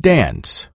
Dance.